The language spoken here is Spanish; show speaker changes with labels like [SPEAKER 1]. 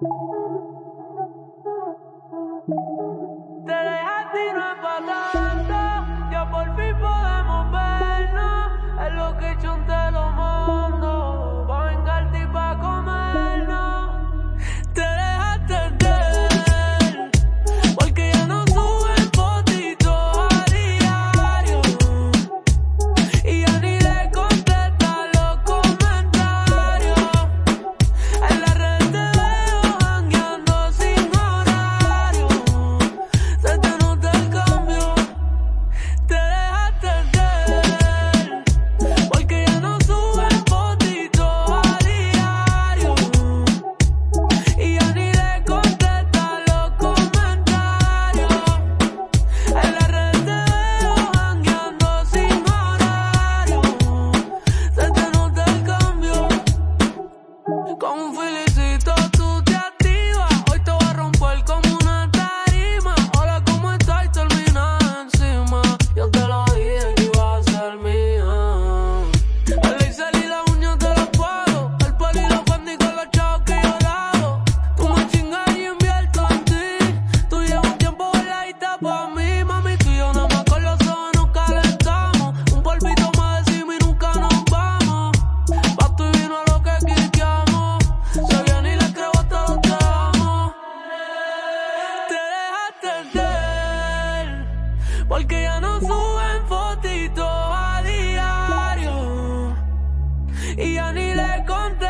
[SPEAKER 1] Te dejaste y no es porque ya no suben fotitos a diario. Y ya ni le conté